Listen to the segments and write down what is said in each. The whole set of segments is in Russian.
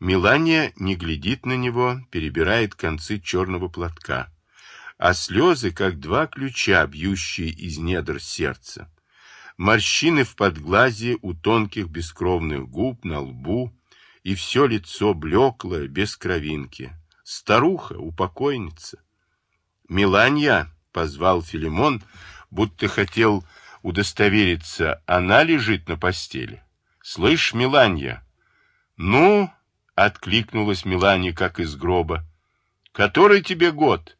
Милания не глядит на него, перебирает концы черного платка, а слезы, как два ключа, бьющие из недр сердца. Морщины в подглазе у тонких бескровных губ, на лбу, и все лицо блеклое, без кровинки. Старуха, упокойница. «Миланья!» — позвал Филимон, будто хотел удостовериться, она лежит на постели. «Слышь, Миланья!» «Ну?» — откликнулась Миланья, как из гроба. «Который тебе год?»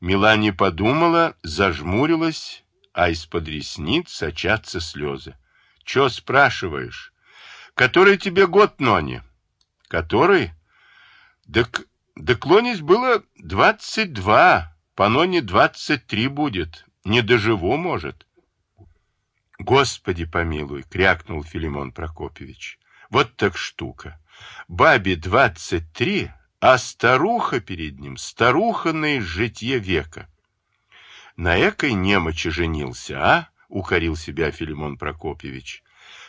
Миланья подумала, зажмурилась, а из-под ресниц сочатся слезы. «Че спрашиваешь?» «Который тебе год, Нони?» «Который?» «Так, да клонись было двадцать два, по Ноне двадцать три будет. Не доживу, может». «Господи помилуй!» — крякнул Филимон Прокопьевич. «Вот так штука! Бабе двадцать три, а старуха перед ним, старуха на изжитье века!» «На экой немочи женился, а?» — укорил себя Филимон Прокопьевич.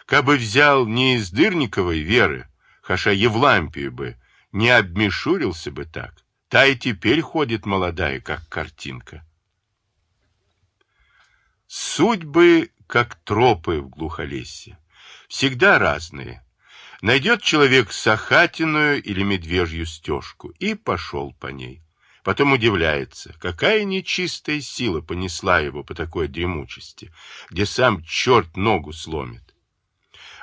«Кабы взял не из Дырниковой веры, хаша Евлампию бы, не обмешурился бы так. Та и теперь ходит молодая, как картинка». Судьбы как тропы в глухолесье. Всегда разные. Найдет человек сахатиную или медвежью стежку и пошел по ней. Потом удивляется, какая нечистая сила понесла его по такой дремучести, где сам черт ногу сломит.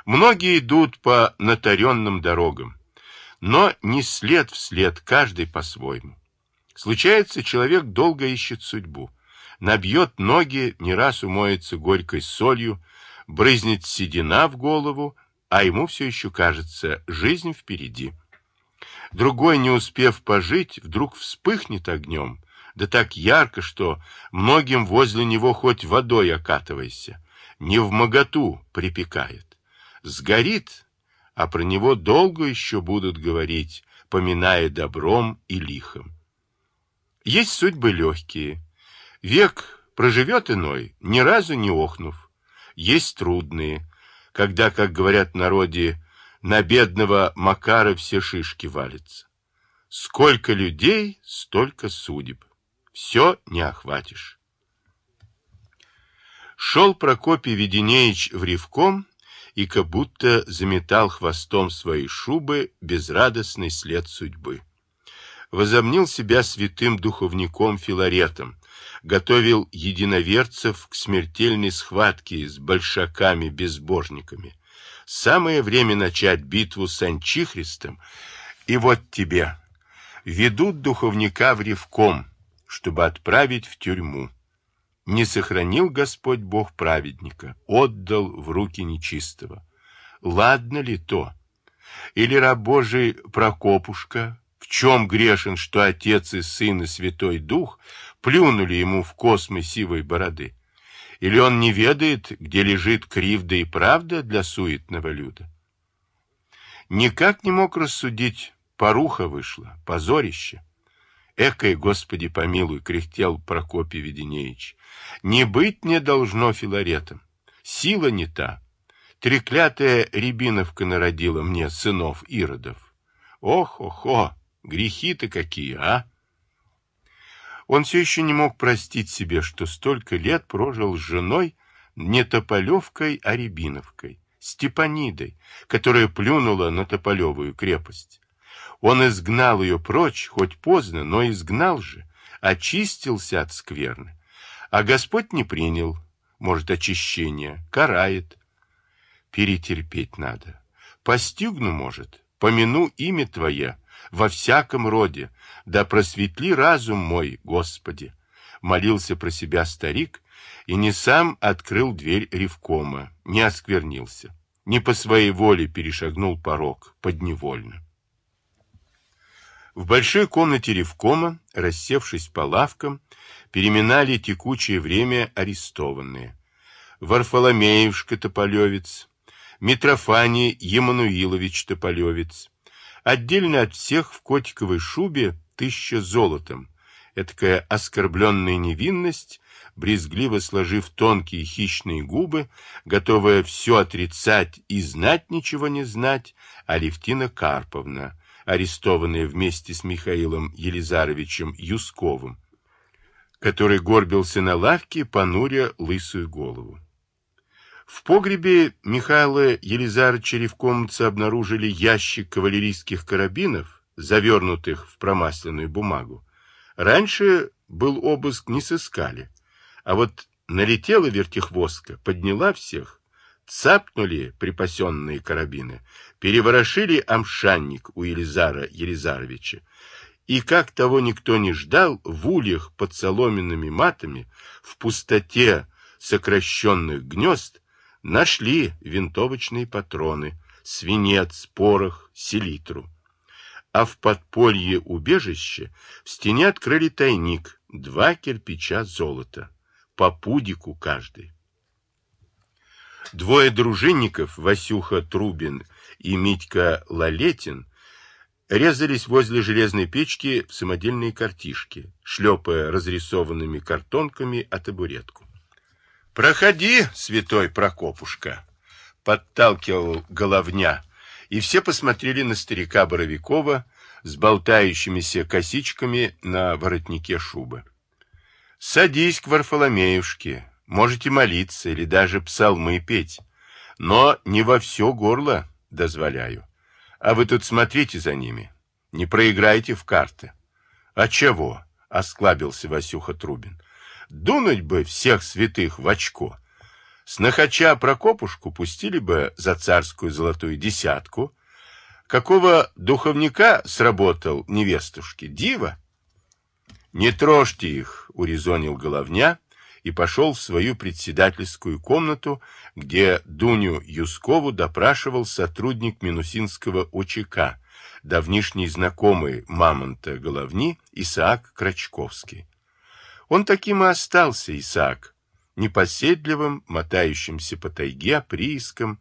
Многие идут по натаренным дорогам, но не след вслед, каждый по-своему. Случается, человек долго ищет судьбу набьет ноги, не раз умоется горькой солью, брызнет седина в голову, а ему все еще кажется, жизнь впереди. Другой, не успев пожить, вдруг вспыхнет огнем, да так ярко, что многим возле него хоть водой окатывайся, не в моготу припекает. Сгорит, а про него долго еще будут говорить, поминая добром и лихом. Есть судьбы легкие, Век проживет иной, ни разу не охнув. Есть трудные, когда, как говорят в народе, на бедного Макара все шишки валятся. Сколько людей, столько судеб. Все не охватишь. Шел Прокопий Веденеич в ревком и как будто заметал хвостом своей шубы безрадостный след судьбы. Возомнил себя святым духовником Филаретом, готовил единоверцев к смертельной схватке с большаками-безбожниками. Самое время начать битву с Анчихристом, и вот тебе. Ведут духовника в ревком, чтобы отправить в тюрьму. Не сохранил Господь Бог праведника, отдал в руки нечистого. Ладно ли то? Или раб Божий Прокопушка, в чем грешен, что Отец и Сын и Святой Дух плюнули ему в космы сивой бороды? Или он не ведает, где лежит кривда и правда для суетного люда? Никак не мог рассудить, поруха вышла, позорище. Экой, Господи, помилуй, кряхтел Прокопий Веденеевич. Не быть не должно Филаретом. Сила не та. Треклятая Рябиновка народила мне сынов Иродов. Ох-охо, грехи-то какие, а! Он все еще не мог простить себе, что столько лет прожил с женой не Тополевкой, а Рябиновкой, Степанидой, которая плюнула на Тополевую крепость. Он изгнал ее прочь, хоть поздно, но изгнал же, очистился от скверны. А Господь не принял, может, очищения, карает. Перетерпеть надо. Постигну, может, помяну имя Твое, во всяком роде, да просветли разум мой, Господи. Молился про себя старик и не сам открыл дверь ревкома, не осквернился, не по своей воле перешагнул порог, подневольно. В большой комнате ревкома, рассевшись по лавкам, переминали текучее время арестованные. Варфоломеевшка Тополевец, Митрофаний Емануилович Тополевец, Отдельно от всех в котиковой шубе тысяча золотом. Этакая оскорбленная невинность, брезгливо сложив тонкие хищные губы, готовая все отрицать и знать ничего не знать, Алевтина Карповна, арестованная вместе с Михаилом Елизаровичем Юсковым, который горбился на лавке, понуря лысую голову. В погребе Михаила Елизаровича Ревкомца обнаружили ящик кавалерийских карабинов, завернутых в промасленную бумагу. Раньше был обыск, не сыскали. А вот налетела вертихвостка, подняла всех, цапнули припасенные карабины, переворошили амшанник у Елизара Елизаровича, и, как того никто не ждал, в ульях под соломенными матами, в пустоте сокращенных гнезд, нашли винтовочные патроны, свинец, порох, селитру. А в подполье убежища в стене открыли тайник, два кирпича золота, по пудику каждый. Двое дружинников, Васюха Трубин и Митька Лалетин, резались возле железной печки в самодельные картишки, шлепая разрисованными картонками о табуретку. «Проходи, святой Прокопушка!» — подталкивал головня, и все посмотрели на старика Боровикова с болтающимися косичками на воротнике шубы. «Садись к Варфоломеюшке, можете молиться или даже псалмы петь, но не во все горло дозволяю. А вы тут смотрите за ними, не проиграйте в карты. А чего? Осклабился Васюха Трубин. Дунуть бы всех святых в очко. С нахача Прокопушку пустили бы за царскую золотую десятку. Какого духовника сработал невестушки? Дива? Не трожьте их, урезонил головня и пошел в свою председательскую комнату, где Дуню Юскову допрашивал сотрудник Минусинского ОЧК, давнишний знакомый Мамонта Головни Исаак Крачковский. Он таким и остался, Исаак, непоседливым, мотающимся по тайге, прииском,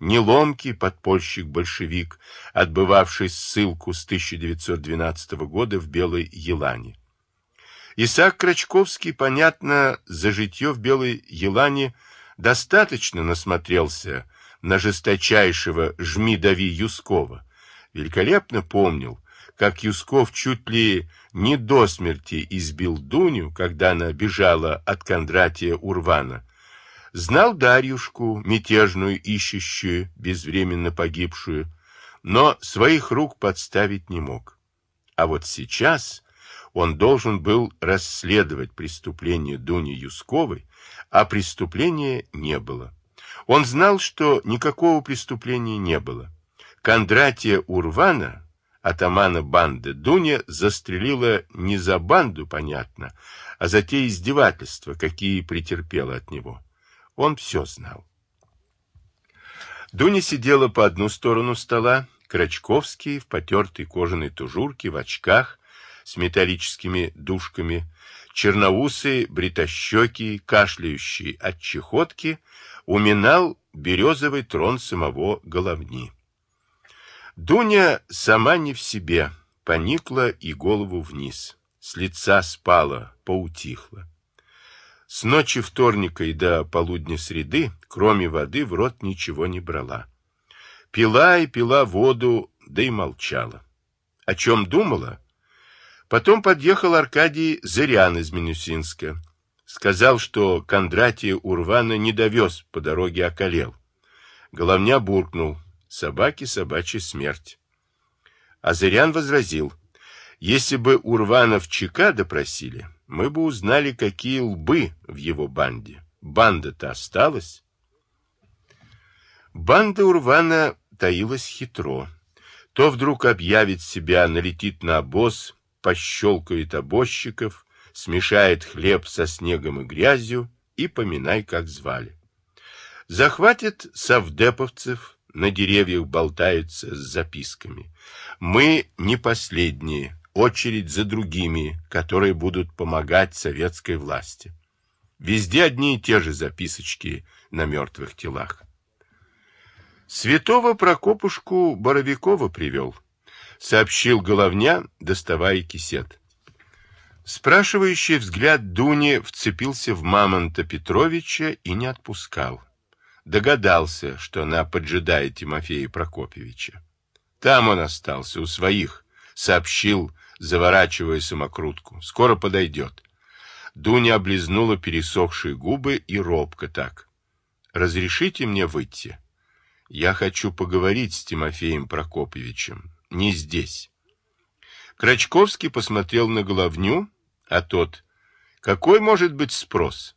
неломкий подпольщик-большевик, отбывавший ссылку с 1912 года в Белой Елане. Исаак Крачковский, понятно, за житье в Белой Елане достаточно насмотрелся на жесточайшего жми-дави Юскова. Великолепно помнил, как Юсков чуть ли не до смерти избил Дуню, когда она бежала от Кондратия Урвана. Знал Дарьюшку, мятежную, ищущую, безвременно погибшую, но своих рук подставить не мог. А вот сейчас он должен был расследовать преступление Дуни Юсковой, а преступления не было. Он знал, что никакого преступления не было. Кондратия Урвана, атамана банды, Дуня застрелила не за банду, понятно, а за те издевательства, какие претерпела от него. Он все знал. Дуня сидела по одну сторону стола, Крачковский в потертой кожаной тужурке, в очках, с металлическими дужками, черноусый, бритощекий, кашляющий от чехотки, уминал березовый трон самого головни. Дуня сама не в себе, поникла и голову вниз. С лица спала, поутихла. С ночи вторника и до полудня среды, кроме воды, в рот ничего не брала. Пила и пила воду, да и молчала. О чем думала? Потом подъехал Аркадий Зырян из Минусинска. Сказал, что Кондратия Урвана не довез, по дороге околел. Головня буркнул. Собаки собачья смерть. А Зырян возразил. Если бы Урвана в ЧК допросили, мы бы узнали, какие лбы в его банде. Банда-то осталась. Банда Урвана таилась хитро. То вдруг объявит себя, налетит на обоз, пощелкает обозчиков, смешает хлеб со снегом и грязью и поминай, как звали. Захватит совдеповцев, на деревьях болтаются с записками. Мы не последние, очередь за другими, которые будут помогать советской власти. Везде одни и те же записочки на мертвых телах. Святого Прокопушку Боровикова привел — сообщил Головня, доставая кисет. Спрашивающий взгляд Дуни вцепился в Мамонта Петровича и не отпускал. Догадался, что она поджидает Тимофея Прокопьевича. Там он остался, у своих, сообщил, заворачивая самокрутку. Скоро подойдет. Дуня облизнула пересохшие губы и робко так. «Разрешите мне выйти? Я хочу поговорить с Тимофеем Прокопьевичем. Не здесь». Крачковский посмотрел на головню, а тот, какой может быть спрос?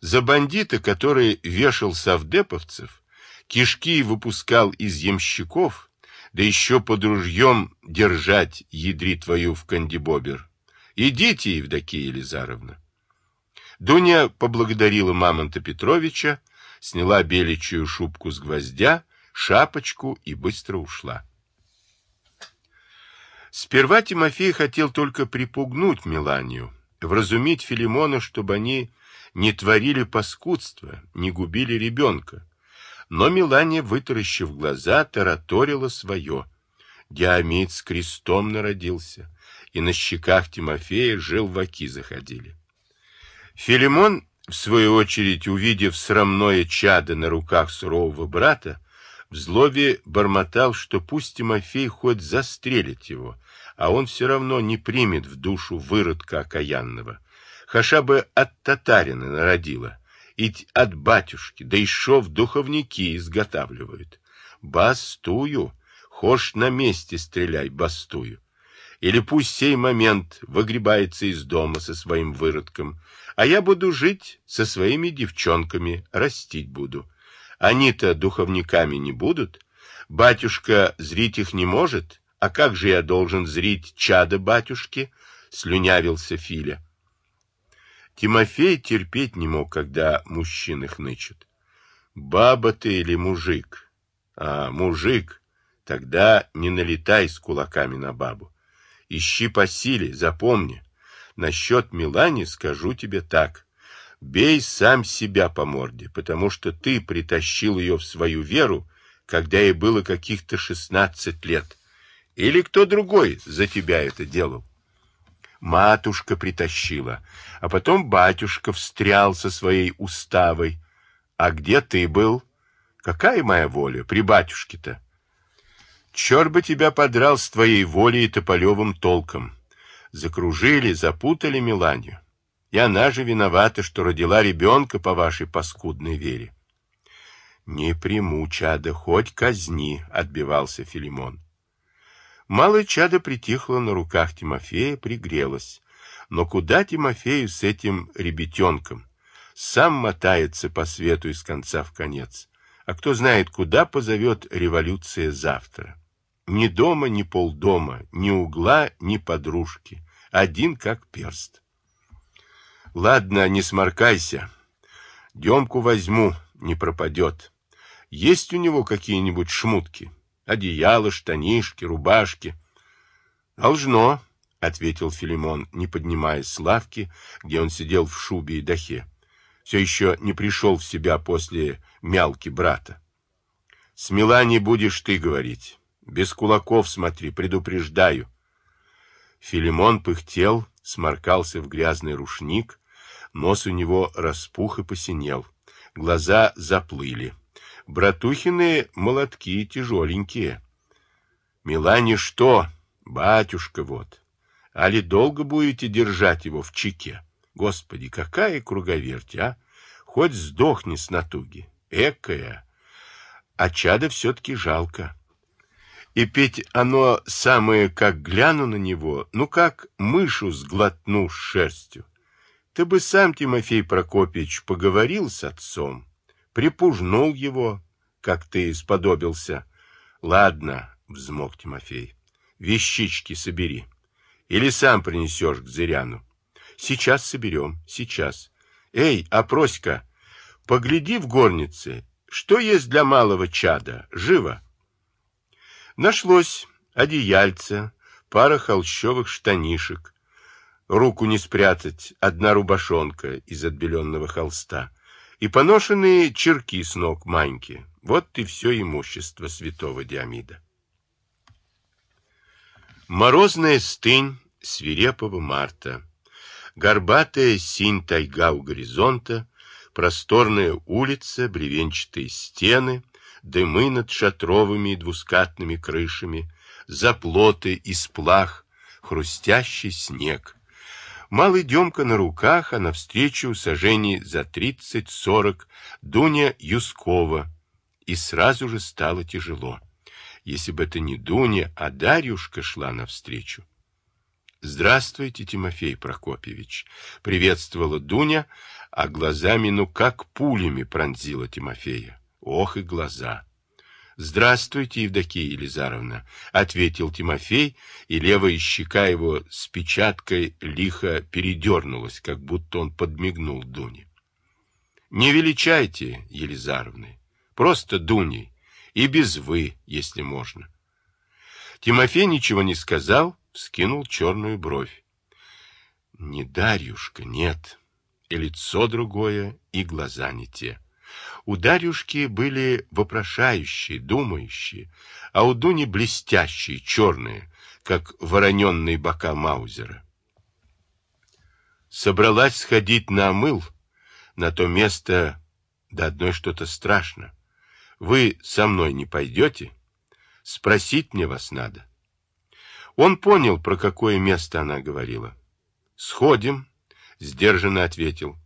За бандита, который вешал совдеповцев, кишки выпускал из ямщиков, да еще под ружьем держать ядри твою в кандибобер. Идите, Евдокия Елизаровна. Дуня поблагодарила Мамонта Петровича, сняла беличью шубку с гвоздя, шапочку и быстро ушла. Сперва Тимофей хотел только припугнуть Меланию, вразумить Филимона, чтобы они не творили паскудства, не губили ребенка. Но Мелания, вытаращив глаза, тараторила свое. Диамид с крестом народился, и на щеках Тимофея желваки заходили. Филимон, в свою очередь, увидев срамное чадо на руках сурового брата, в злобе бормотал, что пусть Тимофей хоть застрелит его, а он все равно не примет в душу выродка окаянного. Хаша бы от татарина народила, и от батюшки, да еще в духовники изготавливают. Бастую, хошь на месте стреляй, бастую. Или пусть сей момент выгребается из дома со своим выродком, а я буду жить со своими девчонками, растить буду. Они-то духовниками не будут. Батюшка зрить их не может. А как же я должен зрить чада батюшки? Слюнявился Филя. Тимофей терпеть не мог, когда мужчин их нычут. Баба ты или мужик? А, мужик. Тогда не налетай с кулаками на бабу. Ищи по силе, запомни. Насчет Милани скажу тебе так. Бей сам себя по морде, потому что ты притащил ее в свою веру, когда ей было каких-то шестнадцать лет. Или кто другой за тебя это делал? Матушка притащила, а потом батюшка встрял со своей уставой. А где ты был? Какая моя воля при батюшке-то? Черт бы тебя подрал с твоей волей и тополевым толком. Закружили, запутали Миланию. И она же виновата, что родила ребенка по вашей паскудной вере. Не приму, чада, хоть казни, отбивался Филимон. Малое чадо притихло на руках Тимофея, пригрелось. Но куда Тимофею с этим ребятенком? Сам мотается по свету из конца в конец. А кто знает, куда позовет революция завтра. Ни дома, ни полдома, ни угла, ни подружки. Один как перст. Ладно, не сморкайся. Демку возьму, не пропадет. Есть у него какие-нибудь шмутки? Одеяло, штанишки, рубашки? Должно, — ответил Филимон, не поднимаясь с лавки, где он сидел в шубе и дахе. Все еще не пришел в себя после мялки брата. — С Милани будешь ты говорить. Без кулаков смотри, предупреждаю. Филимон пыхтел, сморкался в грязный рушник, Нос у него распух и посинел. Глаза заплыли. Братухины молотки тяжеленькие. Милане что? Батюшка вот. Али долго будете держать его в чеке? Господи, какая круговерть, а? Хоть сдохни с натуги. Экая. А чада все-таки жалко. И петь оно самое, как гляну на него, ну как мышу сглотну с шерстью. Ты бы сам, Тимофей Прокопьевич, поговорил с отцом, припужнул его, как ты сподобился. Ладно, взмок Тимофей, вещички собери. Или сам принесешь к Зыряну. Сейчас соберем, сейчас. Эй, опроська, погляди в горнице, что есть для малого чада, живо. Нашлось одеяльце, пара холщовых штанишек, руку не спрятать, одна рубашонка из отбеленного холста и поношенные черки с ног Маньки. Вот и все имущество святого Диамида. Морозная стынь свирепого марта. Горбатая синь тайга у горизонта, просторная улица, бревенчатые стены, дымы над шатровыми и двускатными крышами, заплоты из плах, хрустящий снег. Малый Демка на руках, а навстречу сожжений за тридцать-сорок Дуня Юскова. И сразу же стало тяжело. Если бы это не Дуня, а Дарюшка шла навстречу. «Здравствуйте, Тимофей Прокопьевич!» — приветствовала Дуня, а глазами, ну как пулями пронзила Тимофея. Ох и глаза! «Здравствуйте, Евдокия Елизаровна!» — ответил Тимофей, и левая щека его с печаткой лихо передернулась, как будто он подмигнул Дуне. «Не величайте, Елизаровны, просто Дуней, и без «вы», если можно». Тимофей ничего не сказал, вскинул черную бровь. Не Дарюшка, нет. И лицо другое, и глаза не те. У Дарюшки были вопрошающие, думающие, а у Дуни блестящие, черные, как вороненные бока Маузера. Собралась сходить на омыл, на то место, да одной что-то страшно. Вы со мной не пойдете? Спросить мне вас надо. Он понял, про какое место она говорила. «Сходим», — сдержанно ответил.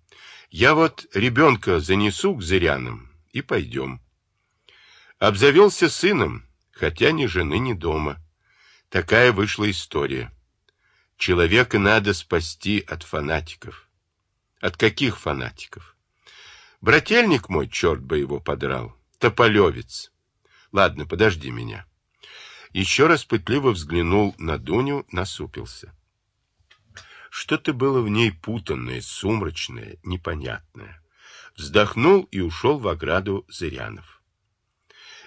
«Я вот ребенка занесу к зырянам и пойдем». Обзавелся сыном, хотя ни жены, ни дома. Такая вышла история. Человека надо спасти от фанатиков. От каких фанатиков? Брательник мой, черт бы его подрал, тополевец. Ладно, подожди меня еще раз пытливо взглянул на Дуню, насупился. Что-то было в ней путанное, сумрачное, непонятное. Вздохнул и ушел в ограду Зырянов.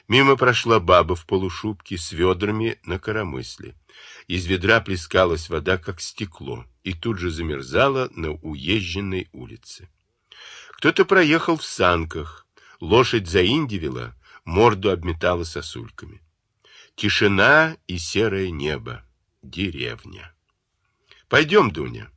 Мимо прошла баба в полушубке с ведрами на коромысле. Из ведра плескалась вода, как стекло, и тут же замерзала на уезженной улице. Кто-то проехал в санках, лошадь заиндивила, морду обметала сосульками. Тишина и серое небо. Деревня. Пойдем, Дуня.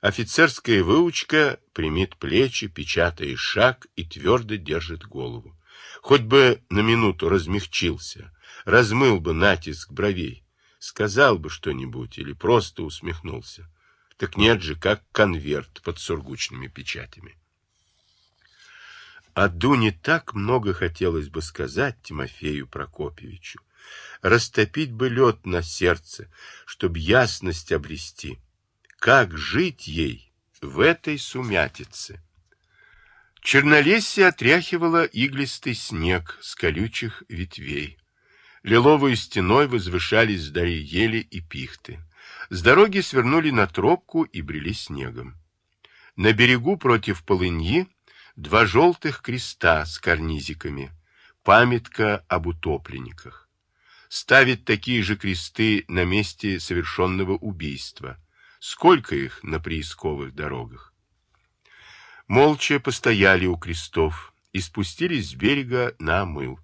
Офицерская выучка примет плечи, печатает шаг и твердо держит голову. Хоть бы на минуту размягчился, размыл бы натиск бровей, сказал бы что-нибудь или просто усмехнулся. Так нет же, как конверт под сургучными печатями. А Дуне так много хотелось бы сказать Тимофею Прокопьевичу растопить бы лед на сердце, чтоб ясность обрести. Как жить ей в этой сумятице? Чернолесье отряхивало иглистый снег с колючих ветвей. Лиловой стеной возвышались вдали ели и пихты. С дороги свернули на тропку и брели снегом. На берегу против полыньи два желтых креста с карнизиками, памятка об утопленниках ставить такие же кресты на месте совершенного убийства. Сколько их на приисковых дорогах? Молча постояли у крестов и спустились с берега на омыл.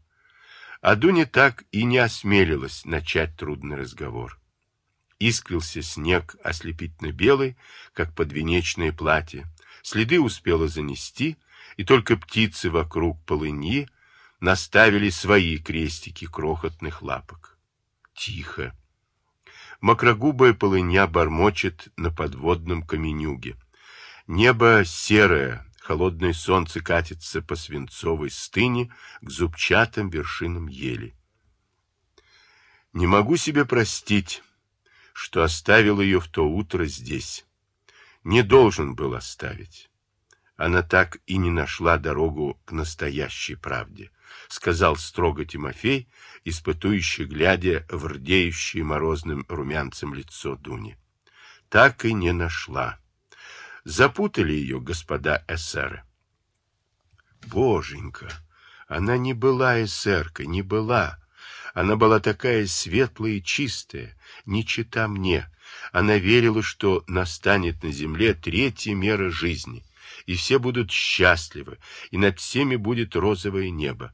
А Дуня так и не осмелилась начать трудный разговор. Искрился снег ослепительно белый, как подвенечное платье. Следы успела занести, и только птицы вокруг полыньи наставили свои крестики крохотных лапок. Тихо. Макрогубая полыня бормочет на подводном каменюге. Небо серое, холодное солнце катится по свинцовой стыне к зубчатым вершинам ели. Не могу себе простить, что оставил ее в то утро здесь. Не должен был оставить. Она так и не нашла дорогу к настоящей правде. — сказал строго Тимофей, испытующий, глядя в рдеющее морозным румянцем лицо Дуни. Так и не нашла. Запутали ее господа эсеры. Боженька, она не была эсеркой, не была. Она была такая светлая и чистая, не чита мне. Она верила, что настанет на земле третья мера жизни, и все будут счастливы, и над всеми будет розовое небо.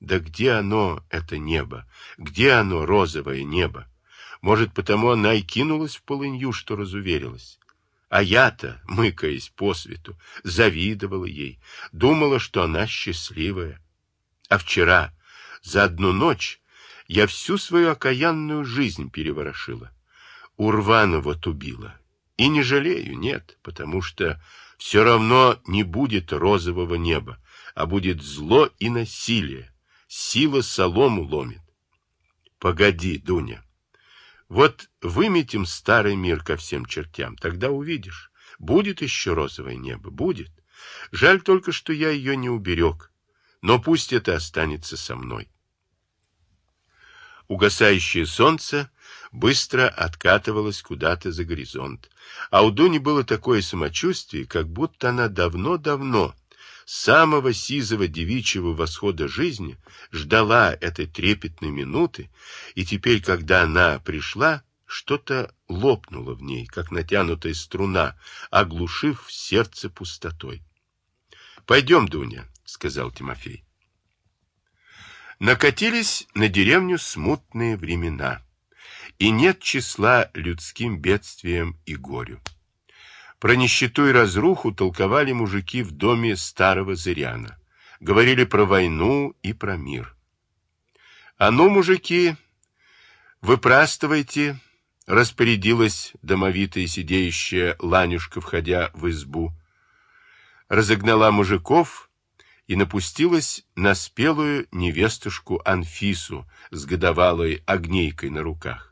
Да где оно, это небо? Где оно, розовое небо? Может, потому она и кинулась в полынью, что разуверилась. А я-то, мыкаясь по свету, завидовала ей, думала, что она счастливая. А вчера, за одну ночь, я всю свою окаянную жизнь переворошила. Урвана вот убила. И не жалею, нет, потому что все равно не будет розового неба, а будет зло и насилие. Сила солому ломит. Погоди, Дуня. Вот выметим старый мир ко всем чертям, тогда увидишь. Будет еще розовое небо, будет. Жаль только, что я ее не уберег. Но пусть это останется со мной. Угасающее солнце быстро откатывалось куда-то за горизонт, а у Дуни было такое самочувствие, как будто она давно-давно, самого сизого девичьего восхода жизни, ждала этой трепетной минуты, и теперь, когда она пришла, что-то лопнуло в ней, как натянутая струна, оглушив сердце пустотой. — Пойдем, Дуня, — сказал Тимофей. Накатились на деревню смутные времена, и нет числа людским бедствиям и горю. Про нищету и разруху толковали мужики в доме старого Зыряна, говорили про войну и про мир. А ну, мужики, выпрастывайте, распорядилась домовитая сидеющая Ланюшка, входя в избу. Разогнала мужиков и напустилась на спелую невестушку Анфису с годовалой огнейкой на руках.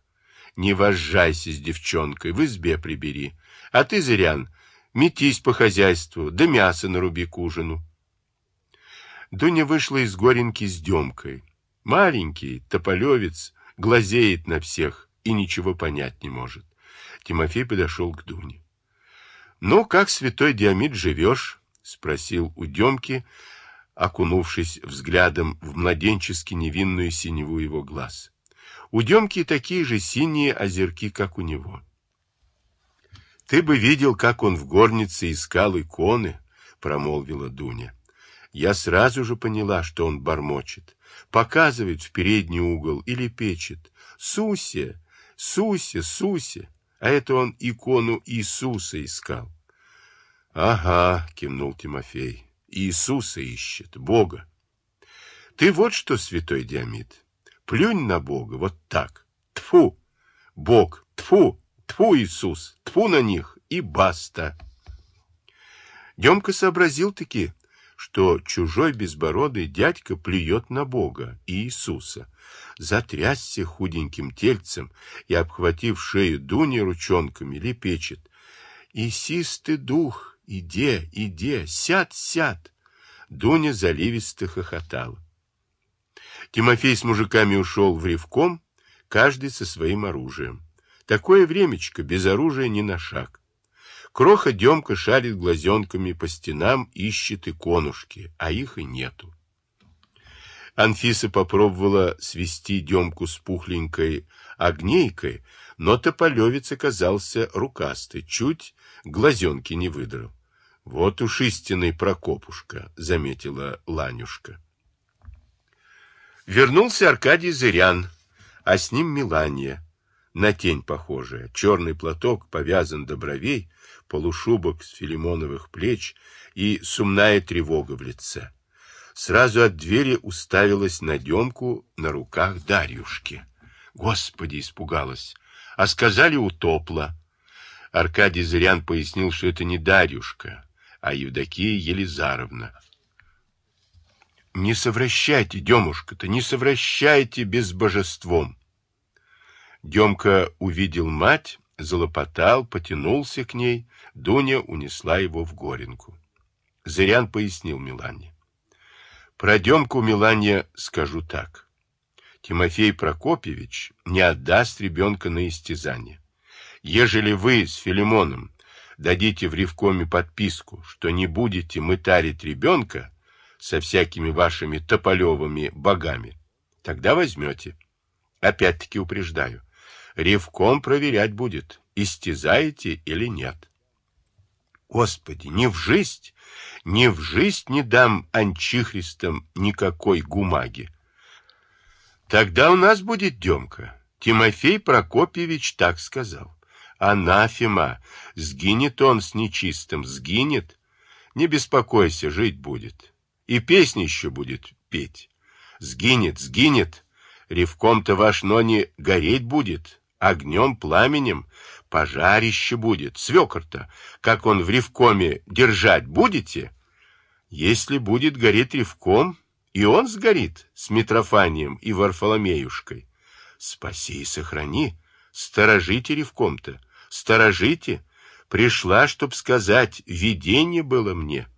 Не вожжайся с девчонкой, в избе прибери. А ты, Зырян, метись по хозяйству, да мясо наруби к ужину. Дуня вышла из горенки с Демкой. Маленький, тополевец, глазеет на всех и ничего понять не может. Тимофей подошел к Дуне. — Ну, как, святой Диамид, живешь? — спросил у Демки, окунувшись взглядом в младенчески невинную синеву его глаз. У Демки такие же синие озерки, как у него. «Ты бы видел, как он в горнице искал иконы», — промолвила Дуня. Я сразу же поняла, что он бормочет, показывает в передний угол или печет. «Суся! Суся! Суся!» А это он икону Иисуса искал. «Ага», — кивнул Тимофей, Иисуса ищет, Бога. Ты вот что, святой Диамид, плюнь на Бога, вот так. Тфу, Бог, тфу, тфу, Иисус, тфу на них и баста. Демка сообразил-таки, что чужой безбородый дядька плюет на Бога и Иисуса. Затрясся худеньким тельцем и, обхватив шею Дуни ручонками, лепечет. «Исистый дух, Иди, иди, сядь, сядь. Дуня заливисто хохотала. Тимофей с мужиками ушел в ревком, каждый со своим оружием. Такое времечко, без оружия ни на шаг. Кроха Демка шарит глазенками по стенам, ищет иконушки, а их и нету. Анфиса попробовала свести Демку с пухленькой огнейкой, но тополевец оказался рукастый, чуть глазенки не выдрал. Вот уж истинный Прокопушка, заметила Ланюшка. Вернулся Аркадий Зырян, а с ним Милания, на тень похожая. Черный платок повязан до бровей, полушубок с филимоновых плеч и сумная тревога в лице. Сразу от двери уставилась на Демку на руках Дарьюшки. Господи, испугалась. А сказали, утопла. Аркадий Зырян пояснил, что это не Дарьюшка, а Евдокия Елизаровна. Не совращайте, Демушка-то, не совращайте без божеством. Демка увидел мать, залопотал, потянулся к ней, Дуня унесла его в горенку. Зырян пояснил Милане. Про Демку Милане скажу так. Тимофей Прокопьевич не отдаст ребенка на истязание. Ежели вы с Филимоном дадите в Ревкоме подписку, что не будете мытарить ребенка со всякими вашими тополевыми богами, тогда возьмете. Опять-таки упреждаю. Ревком проверять будет, истязаете или нет. Господи, не в жизнь, не в жизнь не дам анчихристам никакой гумаги. Тогда у нас будет Демка. Тимофей Прокопьевич так сказал. Анафема! Сгинет он с нечистым, сгинет. Не беспокойся, жить будет. И песни еще будет петь. Сгинет, сгинет. Ревком-то ваш Нони гореть будет, огнем, пламенем, пожарище будет. Свекор-то, как он в ревкоме держать будете? Если будет гореть ревком, и он сгорит с Митрофанием и Варфоломеюшкой. Спаси и сохрани, сторожите ревком-то, сторожите. Пришла, чтоб сказать, видение было мне.